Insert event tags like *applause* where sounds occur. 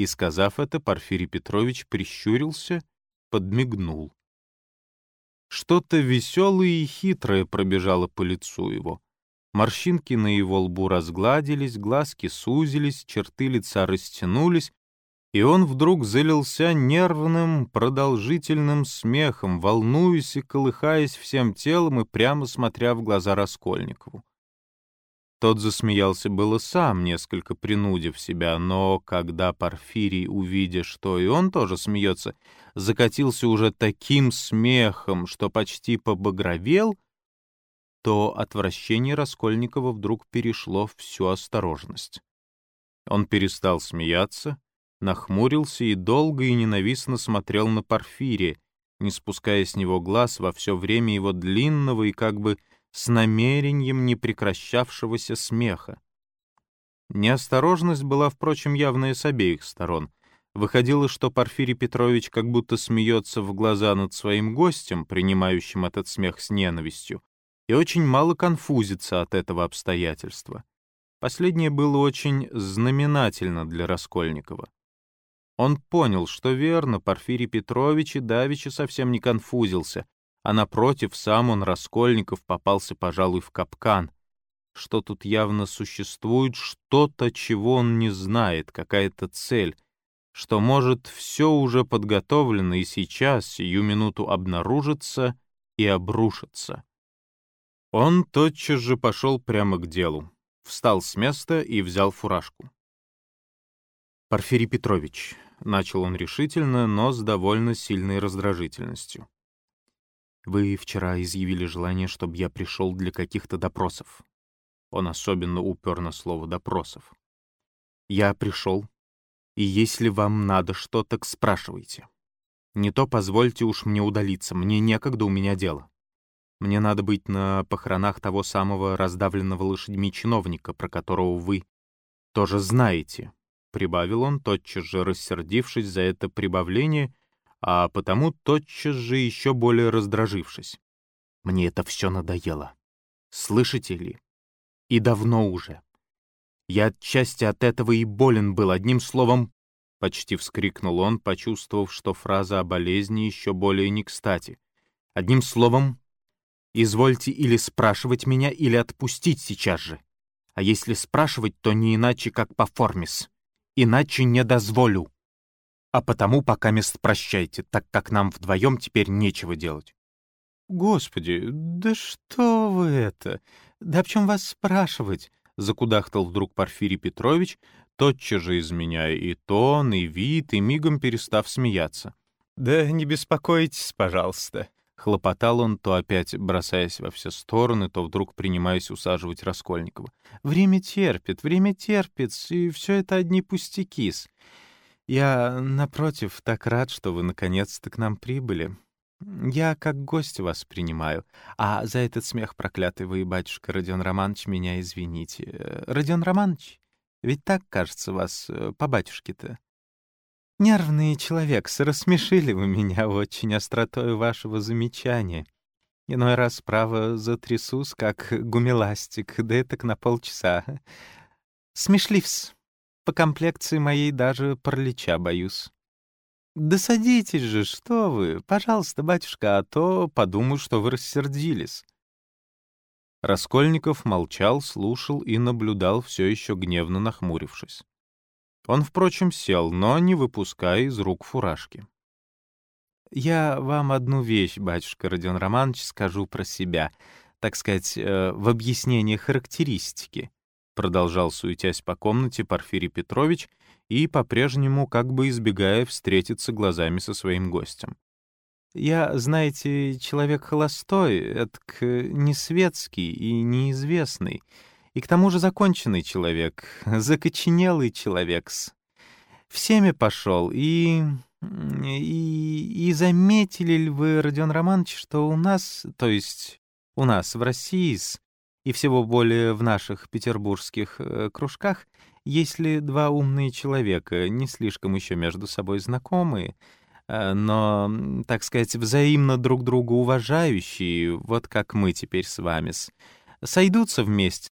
И, сказав это, Порфирий Петрович прищурился, подмигнул. Что-то веселое и хитрое пробежало по лицу его. Морщинки на его лбу разгладились, глазки сузились, черты лица растянулись, и он вдруг залился нервным, продолжительным смехом, волнуясь и колыхаясь всем телом и прямо смотря в глаза Раскольникову. Тот засмеялся было сам, несколько принудив себя, но когда Порфирий, увидя, что и он тоже смеется, закатился уже таким смехом, что почти побагровел, то отвращение Раскольникова вдруг перешло в всю осторожность. Он перестал смеяться, нахмурился и долго и ненавистно смотрел на Порфирия, не спуская с него глаз во все время его длинного и как бы с намерением непрекращавшегося смеха. Неосторожность была, впрочем, явная с обеих сторон. Выходило, что Порфирий Петрович как будто смеется в глаза над своим гостем, принимающим этот смех с ненавистью, и очень мало конфузится от этого обстоятельства. Последнее было очень знаменательно для Раскольникова. Он понял, что верно, Порфирий Петрович и Давича совсем не конфузился, а напротив, сам он, Раскольников, попался, пожалуй, в капкан. Что тут явно существует что-то, чего он не знает, какая-то цель, что, может, все уже подготовлено и сейчас, сию минуту обнаружится и обрушится. Он тотчас же пошел прямо к делу, встал с места и взял фуражку. «Порфирий Петрович», — начал он решительно, но с довольно сильной раздражительностью. Вы вчера изъявили желание, чтобы я пришел для каких-то допросов. Он особенно упер на слово «допросов». Я пришел, и если вам надо что, так спрашивайте. Не то позвольте уж мне удалиться, мне некогда, у меня дело. Мне надо быть на похоронах того самого раздавленного лошадьми чиновника, про которого вы тоже знаете, — прибавил он, тотчас же рассердившись за это прибавление а потому тотчас же еще более раздражившись. «Мне это все надоело. Слышите ли? И давно уже. Я отчасти от этого и болен был, одним словом...» Почти вскрикнул он, почувствовав, что фраза о болезни еще более не кстати. «Одним словом, извольте или спрашивать меня, или отпустить сейчас же. А если спрашивать, то не иначе, как по формис. Иначе не дозволю». А потому пока мест прощайте, так как нам вдвоем теперь нечего делать. «Господи, да что вы это? Да об чем вас спрашивать?» — закудахтал вдруг Порфирий Петрович, тотчас же изменяя и тон, и вид, и мигом перестав смеяться. «Да не беспокойтесь, пожалуйста», — хлопотал он, то опять бросаясь во все стороны, то вдруг принимаясь усаживать Раскольникова. «Время терпит, время терпит, и все это одни пустяки-с. Я, напротив, так рад, что вы наконец-то к нам прибыли. Я как гость вас принимаю, а за этот смех проклятый вы, батюшка Родион Романович, меня извините. Родион Романович? Ведь так, кажется, вас э, по батюшке-то. Нервный человек, рассмешили вы меня очень остротой вашего замечания. Иной раз, право, затрясусь, как гумеластик, да это на полчаса. Смешливс. По комплекции моей даже паралича боюсь. «Да садитесь же, что вы! Пожалуйста, батюшка, а то подумаю, что вы рассердились». Раскольников молчал, слушал и наблюдал, все еще гневно нахмурившись. Он, впрочем, сел, но не выпуская из рук фуражки. «Я вам одну вещь, батюшка Родион Романович, скажу про себя, так сказать, э, в объяснение характеристики продолжал суетясь по комнате Порфирий Петрович и по-прежнему как бы избегая встретиться глазами со своим гостем. «Я, знаете, человек холостой, этак не светский и неизвестный, и к тому же законченный человек, *laughs* закоченелый человек-с. Всеми пошел, и... и... и заметили ли вы, Родион Романович, что у нас, то есть у нас в России, и всего более в наших петербургских э, кружках, если два умные человека, не слишком еще между собой знакомые, э, но, так сказать, взаимно друг друга уважающие, вот как мы теперь с вами, сойдутся вместе,